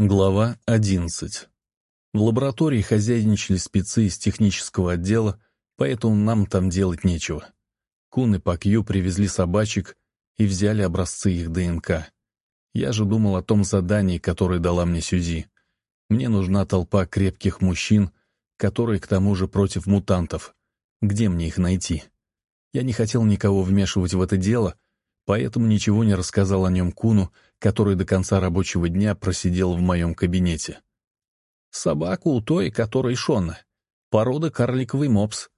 Глава 11. В лаборатории хозяйничали спецы из технического отдела, поэтому нам там делать нечего. Кун и Пакью привезли собачек и взяли образцы их ДНК. Я же думал о том задании, которое дала мне Сюзи. Мне нужна толпа крепких мужчин, которые к тому же против мутантов. Где мне их найти? Я не хотел никого вмешивать в это дело, поэтому ничего не рассказал о нем Куну, который до конца рабочего дня просидел в моем кабинете. Собаку у той, которой Шона. Порода карликовый мопс.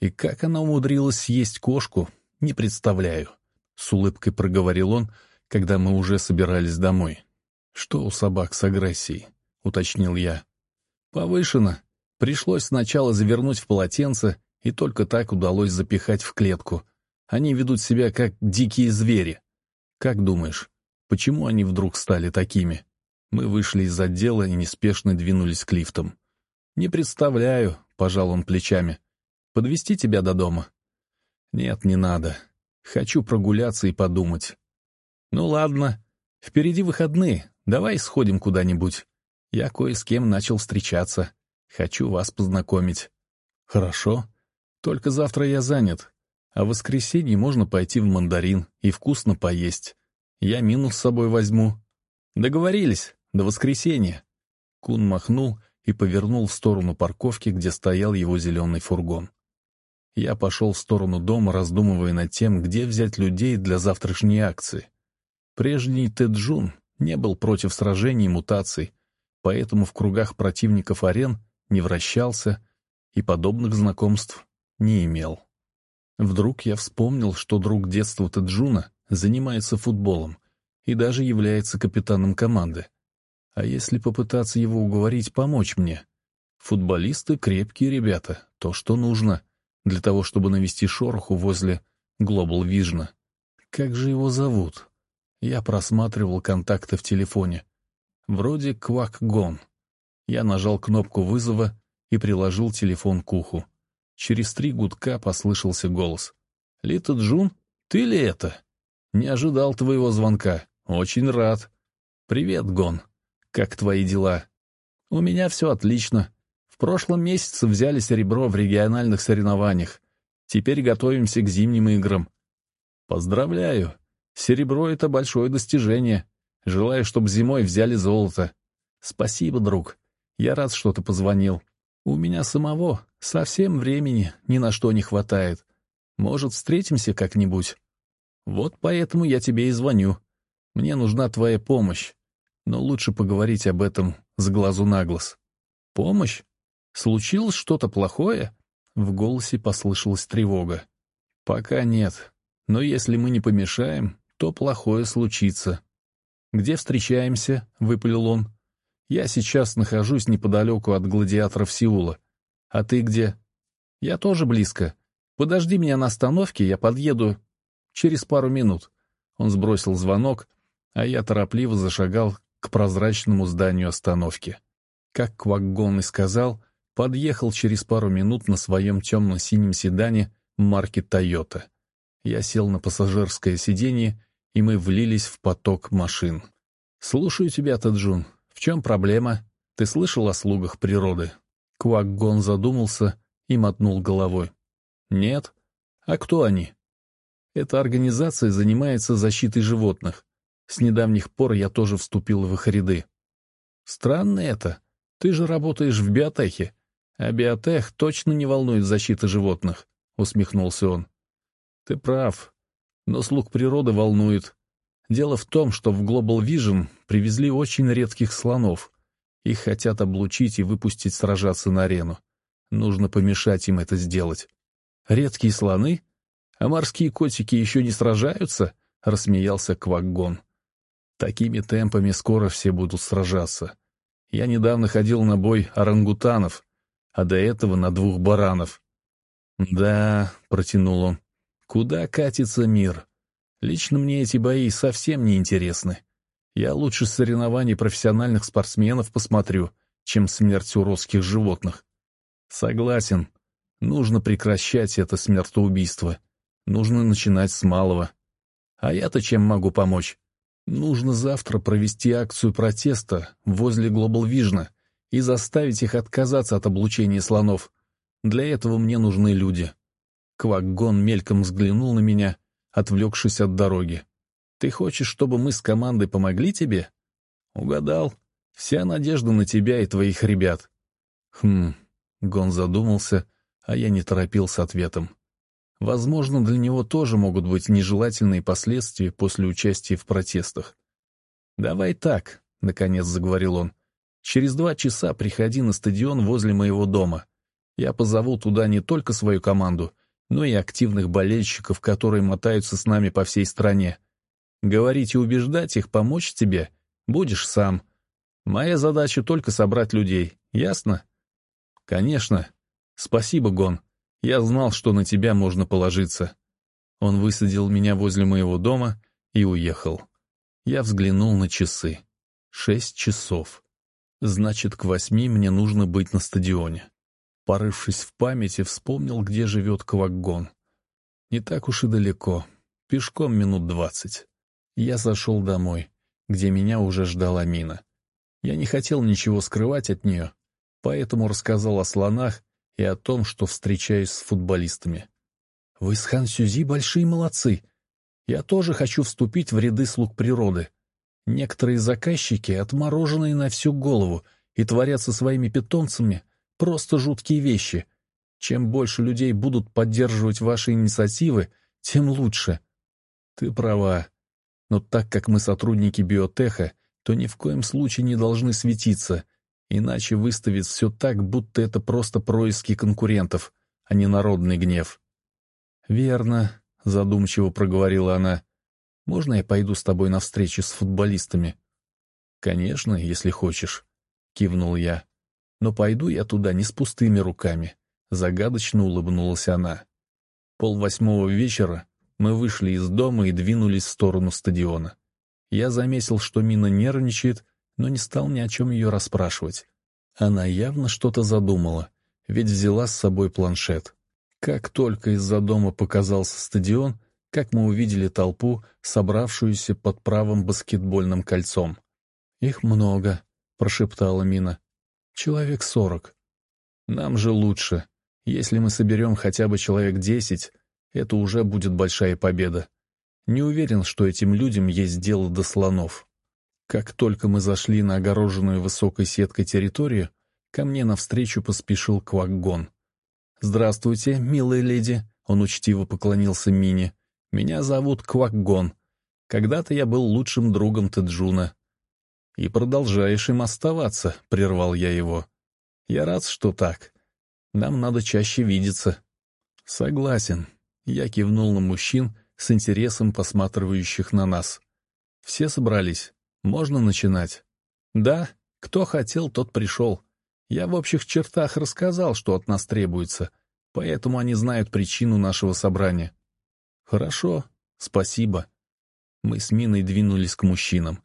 И как она умудрилась съесть кошку, не представляю. С улыбкой проговорил он, когда мы уже собирались домой. «Что у собак с агрессией?» — уточнил я. «Повышено. Пришлось сначала завернуть в полотенце, и только так удалось запихать в клетку. Они ведут себя как дикие звери. Как думаешь, Почему они вдруг стали такими? Мы вышли из отдела и неспешно двинулись к лифтам. «Не представляю», — пожал он плечами. «Подвести тебя до дома?» «Нет, не надо. Хочу прогуляться и подумать». «Ну ладно. Впереди выходные. Давай сходим куда-нибудь. Я кое с кем начал встречаться. Хочу вас познакомить». «Хорошо. Только завтра я занят. А в воскресенье можно пойти в мандарин и вкусно поесть. Я минус с собой возьму. Договорились, до воскресенья. Кун махнул и повернул в сторону парковки, где стоял его зеленый фургон. Я пошел в сторону дома, раздумывая над тем, где взять людей для завтрашней акции. Прежний Теджун не был против сражений и мутаций, поэтому в кругах противников арен не вращался и подобных знакомств не имел. Вдруг я вспомнил, что друг детства Теджуна занимается футболом и даже является капитаном команды. А если попытаться его уговорить помочь мне? Футболисты — крепкие ребята, то, что нужно, для того, чтобы навести шороху возле Global Vision. Как же его зовут? Я просматривал контакты в телефоне. Вроде Квак Гон. Я нажал кнопку вызова и приложил телефон к уху. Через три гудка послышался голос. «Лита Джун, ты ли это?» Не ожидал твоего звонка. Очень рад. Привет, Гон. Как твои дела? У меня все отлично. В прошлом месяце взяли серебро в региональных соревнованиях. Теперь готовимся к зимним играм. Поздравляю. Серебро — это большое достижение. Желаю, чтобы зимой взяли золото. Спасибо, друг. Я рад, что ты позвонил. У меня самого совсем времени ни на что не хватает. Может, встретимся как-нибудь? Вот поэтому я тебе и звоню. Мне нужна твоя помощь. Но лучше поговорить об этом с глазу на глаз. Помощь? Случилось что-то плохое? В голосе послышалась тревога. Пока нет. Но если мы не помешаем, то плохое случится. Где встречаемся? Выпалил он. Я сейчас нахожусь неподалеку от гладиаторов Сеула. А ты где? Я тоже близко. Подожди меня на остановке, я подъеду Через пару минут он сбросил звонок, а я торопливо зашагал к прозрачному зданию остановки. Как Кваггон и сказал, подъехал через пару минут на своем темно-синем седане марки «Тойота». Я сел на пассажирское сиденье, и мы влились в поток машин. «Слушаю тебя, Таджун. В чем проблема? Ты слышал о слугах природы?» Кваггон задумался и мотнул головой. «Нет. А кто они?» Эта организация занимается защитой животных. С недавних пор я тоже вступил в их ряды. Странно это. Ты же работаешь в биотехе. А биотех точно не волнует защита животных, — усмехнулся он. Ты прав. Но слуг природы волнует. Дело в том, что в Global Vision привезли очень редких слонов. Их хотят облучить и выпустить сражаться на арену. Нужно помешать им это сделать. Редкие слоны? А морские котики еще не сражаются?» — рассмеялся Кваггон. «Такими темпами скоро все будут сражаться. Я недавно ходил на бой орангутанов, а до этого на двух баранов». «Да», — протянул он, — «куда катится мир? Лично мне эти бои совсем не интересны. Я лучше соревнований профессиональных спортсменов посмотрю, чем смерть уродских животных». «Согласен. Нужно прекращать это смертоубийство». Нужно начинать с малого. А я-то чем могу помочь? Нужно завтра провести акцию протеста возле Global Vision и заставить их отказаться от облучения слонов. Для этого мне нужны люди. Квакгон мельком взглянул на меня, отвлекшись от дороги. «Ты хочешь, чтобы мы с командой помогли тебе?» «Угадал. Вся надежда на тебя и твоих ребят». «Хм...» — Гон задумался, а я не торопил с ответом. Возможно, для него тоже могут быть нежелательные последствия после участия в протестах. «Давай так», — наконец заговорил он. «Через два часа приходи на стадион возле моего дома. Я позову туда не только свою команду, но и активных болельщиков, которые мотаются с нами по всей стране. Говорить и убеждать их помочь тебе будешь сам. Моя задача только собрать людей, ясно?» «Конечно. Спасибо, Гон. Я знал, что на тебя можно положиться. Он высадил меня возле моего дома и уехал. Я взглянул на часы. Шесть часов. Значит, к восьми мне нужно быть на стадионе. Порывшись в памяти, вспомнил, где живет Квакгон. Не так уж и далеко. Пешком минут двадцать. Я зашел домой, где меня уже ждала Мина. Я не хотел ничего скрывать от нее, поэтому рассказал о слонах и о том, что встречаюсь с футболистами. «Вы с Хан Сюзи большие молодцы. Я тоже хочу вступить в ряды слуг природы. Некоторые заказчики отмороженные на всю голову и творят со своими питомцами просто жуткие вещи. Чем больше людей будут поддерживать ваши инициативы, тем лучше. Ты права. Но так как мы сотрудники биотеха, то ни в коем случае не должны светиться — Иначе выставит все так, будто это просто происки конкурентов, а не народный гнев. «Верно», — задумчиво проговорила она. «Можно я пойду с тобой на встречу с футболистами?» «Конечно, если хочешь», — кивнул я. «Но пойду я туда не с пустыми руками», — загадочно улыбнулась она. Пол восьмого вечера мы вышли из дома и двинулись в сторону стадиона. Я заметил, что Мина нервничает, но не стал ни о чем ее расспрашивать. Она явно что-то задумала, ведь взяла с собой планшет. Как только из-за дома показался стадион, как мы увидели толпу, собравшуюся под правым баскетбольным кольцом. «Их много», — прошептала Мина. «Человек сорок. Нам же лучше. Если мы соберем хотя бы человек десять, это уже будет большая победа. Не уверен, что этим людям есть дело до слонов». Как только мы зашли на огороженную высокой сеткой территорию, ко мне навстречу поспешил Квакгон. «Здравствуйте, милая леди», — он учтиво поклонился Мине. «Меня зовут Квакгон. Когда-то я был лучшим другом Теджуна». «И продолжаешь им оставаться», — прервал я его. «Я рад, что так. Нам надо чаще видеться». «Согласен», — я кивнул на мужчин, с интересом посматривающих на нас. «Все собрались?» Можно начинать? Да, кто хотел, тот пришел. Я в общих чертах рассказал, что от нас требуется, поэтому они знают причину нашего собрания. Хорошо, спасибо. Мы с Миной двинулись к мужчинам.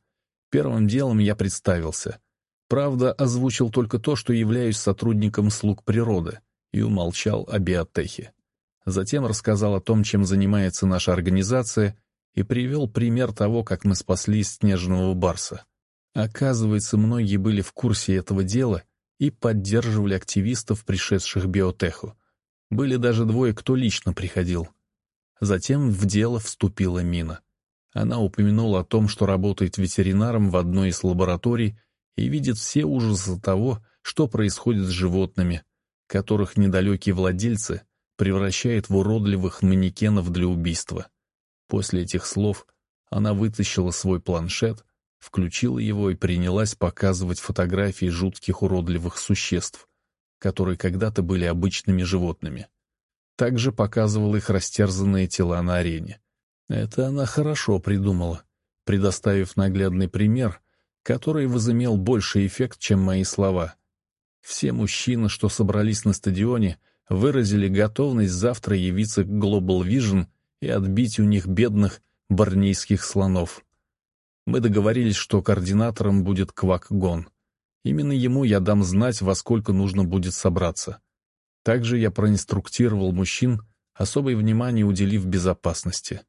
Первым делом я представился. Правда, озвучил только то, что являюсь сотрудником слуг природы, и умолчал о биотехе. Затем рассказал о том, чем занимается наша организация и привел пример того, как мы спасли снежного барса. Оказывается, многие были в курсе этого дела и поддерживали активистов, пришедших биотеху. Были даже двое, кто лично приходил. Затем в дело вступила Мина. Она упомянула о том, что работает ветеринаром в одной из лабораторий и видит все ужасы того, что происходит с животными, которых недалекие владельцы превращают в уродливых манекенов для убийства. После этих слов она вытащила свой планшет, включила его и принялась показывать фотографии жутких уродливых существ, которые когда-то были обычными животными. Также показывала их растерзанные тела на арене. Это она хорошо придумала, предоставив наглядный пример, который возымел больший эффект, чем мои слова. Все мужчины, что собрались на стадионе, выразили готовность завтра явиться к Global Vision и отбить у них бедных барнийских слонов. Мы договорились, что координатором будет Квак-Гон. Именно ему я дам знать, во сколько нужно будет собраться. Также я проинструктировал мужчин, особое внимание уделив безопасности.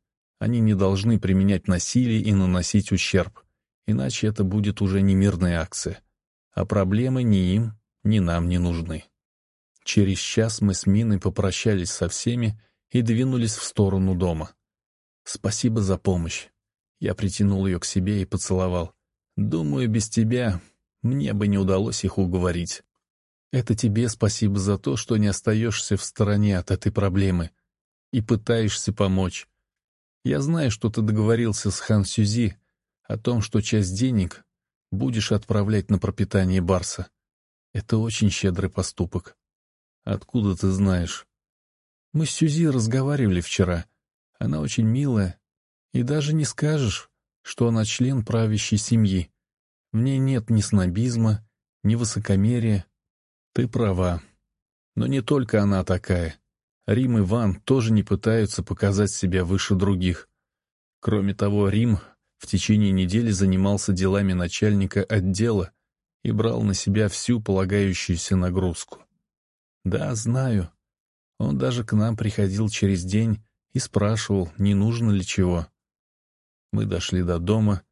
Они не должны применять насилие и наносить ущерб, иначе это будет уже не мирная акция. А проблемы ни им, ни нам не нужны. Через час мы с Миной попрощались со всеми и двинулись в сторону дома. «Спасибо за помощь». Я притянул ее к себе и поцеловал. «Думаю, без тебя мне бы не удалось их уговорить. Это тебе спасибо за то, что не остаешься в стороне от этой проблемы и пытаешься помочь. Я знаю, что ты договорился с Хан Сюзи о том, что часть денег будешь отправлять на пропитание Барса. Это очень щедрый поступок. Откуда ты знаешь? Мы с Сюзи разговаривали вчера. Она очень милая. И даже не скажешь, что она член правящей семьи. В ней нет ни снобизма, ни высокомерия. Ты права. Но не только она такая. Рим и Ван тоже не пытаются показать себя выше других. Кроме того, Рим в течение недели занимался делами начальника отдела и брал на себя всю полагающуюся нагрузку. Да, знаю. Он даже к нам приходил через день и спрашивал, не нужно ли чего. Мы дошли до дома,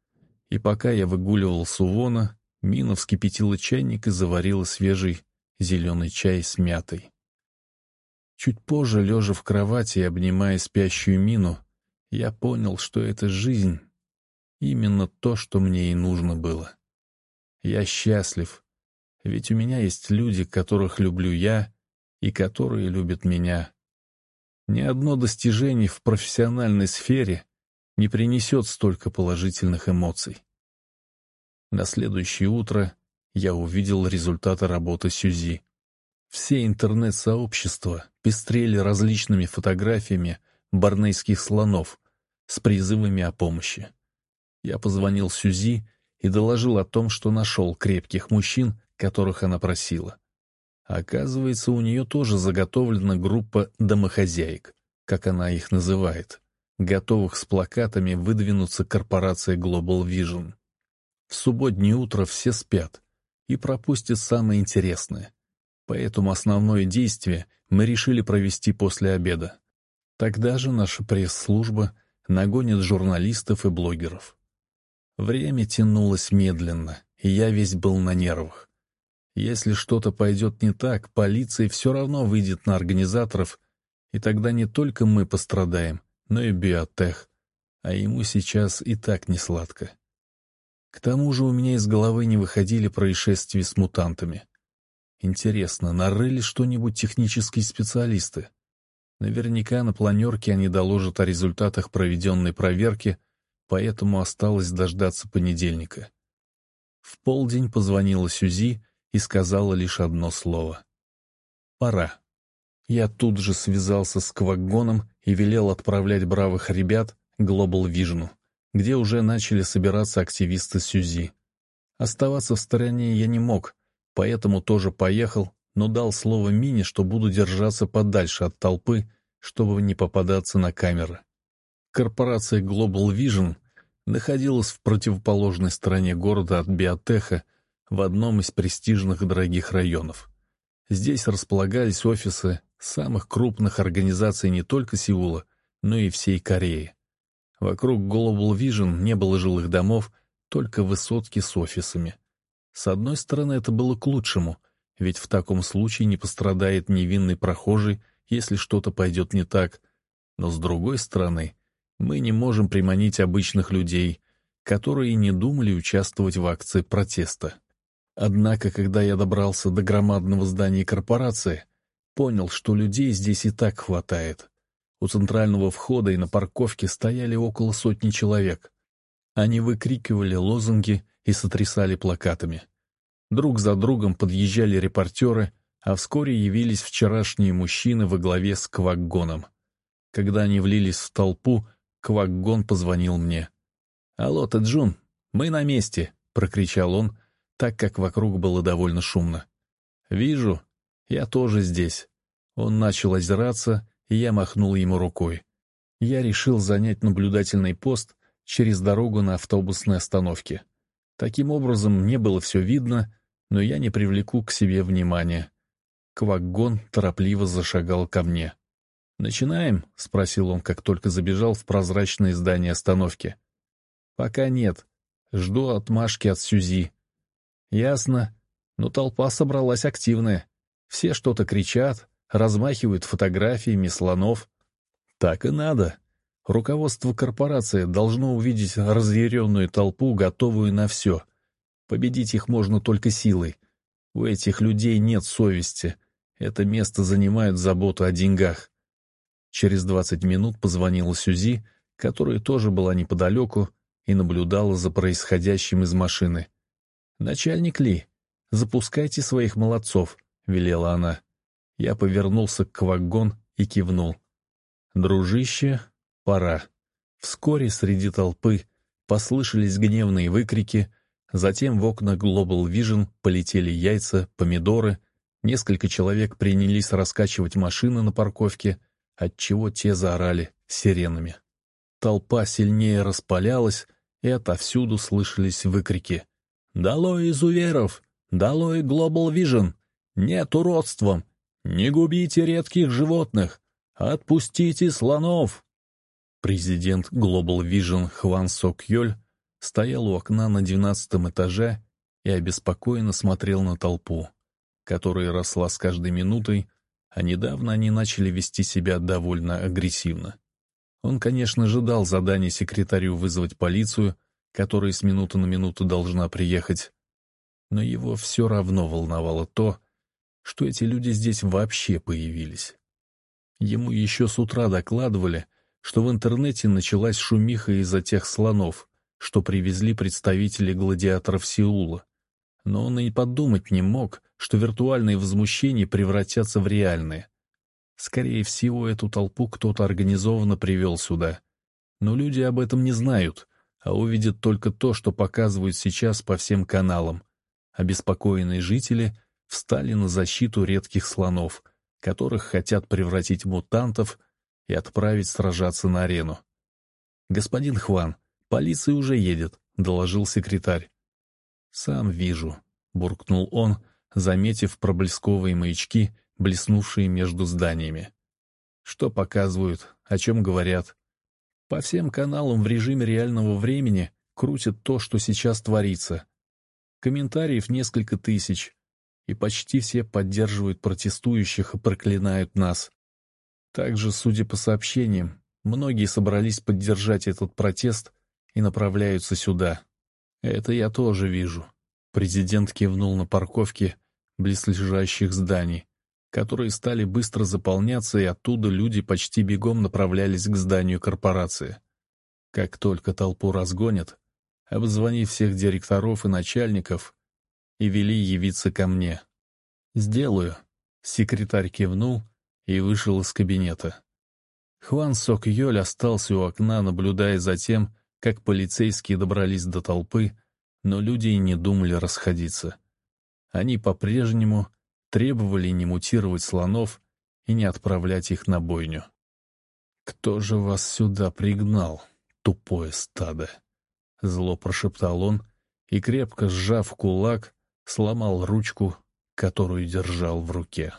и пока я выгуливал Сувона, Мина вскипятила чайник и заварила свежий зеленый чай с мятой. Чуть позже, лежа в кровати и обнимая спящую Мину, я понял, что эта жизнь — именно то, что мне и нужно было. Я счастлив, ведь у меня есть люди, которых люблю я и которые любят меня. Ни одно достижение в профессиональной сфере не принесет столько положительных эмоций. На следующее утро я увидел результаты работы Сюзи. Все интернет-сообщества пестрели различными фотографиями барнейских слонов с призывами о помощи. Я позвонил Сюзи и доложил о том, что нашел крепких мужчин, которых она просила. Оказывается, у нее тоже заготовлена группа домохозяек, как она их называет, готовых с плакатами выдвинуться корпорация Global Vision. В субботнее утро все спят и пропустят самое интересное — поэтому основное действие мы решили провести после обеда. Тогда же наша пресс-служба нагонит журналистов и блогеров. Время тянулось медленно, и я весь был на нервах. Если что-то пойдет не так, полиция все равно выйдет на организаторов, и тогда не только мы пострадаем, но и биотех, а ему сейчас и так не сладко. К тому же у меня из головы не выходили происшествия с мутантами. Интересно, нарыли что-нибудь технические специалисты? Наверняка на планерке они доложат о результатах проведенной проверки, поэтому осталось дождаться понедельника. В полдень позвонила Сюзи и сказала лишь одно слово. «Пора». Я тут же связался с Кваггоном и велел отправлять бравых ребят Global Vision, где уже начали собираться активисты Сюзи. Оставаться в стороне я не мог, поэтому тоже поехал, но дал слово Мине, что буду держаться подальше от толпы, чтобы не попадаться на камеры. Корпорация Global Vision находилась в противоположной стороне города от Биотеха в одном из престижных дорогих районов. Здесь располагались офисы самых крупных организаций не только Сеула, но и всей Кореи. Вокруг Global Vision не было жилых домов, только высотки с офисами. С одной стороны, это было к лучшему, ведь в таком случае не пострадает невинный прохожий, если что-то пойдет не так. Но с другой стороны, мы не можем приманить обычных людей, которые не думали участвовать в акции протеста. Однако, когда я добрался до громадного здания корпорации, понял, что людей здесь и так хватает. У центрального входа и на парковке стояли около сотни человек. Они выкрикивали лозунги и сотрясали плакатами. Друг за другом подъезжали репортеры, а вскоре явились вчерашние мужчины во главе с Квакгоном. Когда они влились в толпу, Квакгон позвонил мне. «Алло, Таджун, мы на месте!» — прокричал он, так как вокруг было довольно шумно. «Вижу, я тоже здесь». Он начал озираться, и я махнул ему рукой. Я решил занять наблюдательный пост через дорогу на автобусной остановке. Таким образом, мне было все видно, но я не привлеку к себе внимания. Кваггон торопливо зашагал ко мне. «Начинаем?» — спросил он, как только забежал в прозрачное здание остановки. «Пока нет. Жду отмашки от Сюзи». «Ясно. Но толпа собралась активная. Все что-то кричат, размахивают фотографиями слонов. Так и надо. Руководство корпорации должно увидеть разъяренную толпу, готовую на все. Победить их можно только силой. У этих людей нет совести. Это место занимают заботу о деньгах. Через двадцать минут позвонила Сюзи, которая тоже была неподалеку и наблюдала за происходящим из машины. «Начальник Ли, запускайте своих молодцов», — велела она. Я повернулся к вагон и кивнул. «Дружище, пора». Вскоре среди толпы послышались гневные выкрики, затем в окна Global Vision полетели яйца, помидоры, несколько человек принялись раскачивать машины на парковке, отчего те заорали сиренами. Толпа сильнее распалялась, и отовсюду слышались выкрики. «Долой изуверов! Долой Global Vision! Нет уродством! Не губите редких животных! Отпустите слонов!» Президент Global Vision Хван Сок Йоль стоял у окна на двенадцатом этаже и обеспокоенно смотрел на толпу, которая росла с каждой минутой, а недавно они начали вести себя довольно агрессивно. Он, конечно, ожидал задания секретарю вызвать полицию, которая с минуты на минуту должна приехать, но его все равно волновало то, что эти люди здесь вообще появились. Ему еще с утра докладывали, что в интернете началась шумиха из-за тех слонов, что привезли представители гладиаторов Сеула. Но он и подумать не мог, что виртуальные возмущения превратятся в реальные. Скорее всего, эту толпу кто-то организованно привел сюда. Но люди об этом не знают, а увидят только то, что показывают сейчас по всем каналам. Обеспокоенные жители встали на защиту редких слонов, которых хотят превратить в мутантов и отправить сражаться на арену. «Господин Хван, полиция уже едет», — доложил секретарь. «Сам вижу», — буркнул он, заметив проблесковые маячки, блеснувшие между зданиями. «Что показывают, о чем говорят?» «По всем каналам в режиме реального времени крутят то, что сейчас творится. Комментариев несколько тысяч, и почти все поддерживают протестующих и проклинают нас. Также, судя по сообщениям, многие собрались поддержать этот протест и направляются сюда. Это я тоже вижу. Президент кивнул на парковке близлежащих зданий, которые стали быстро заполняться, и оттуда люди почти бегом направлялись к зданию корпорации. Как только толпу разгонят, обзвонив всех директоров и начальников, и вели явиться ко мне. «Сделаю», — секретарь кивнул и вышел из кабинета. Хван Сок Йоль остался у окна, наблюдая за тем, как полицейские добрались до толпы, но люди и не думали расходиться. Они по-прежнему требовали не мутировать слонов и не отправлять их на бойню. «Кто же вас сюда пригнал, тупое стадо?» Зло прошептал он и, крепко сжав кулак, сломал ручку, которую держал в руке.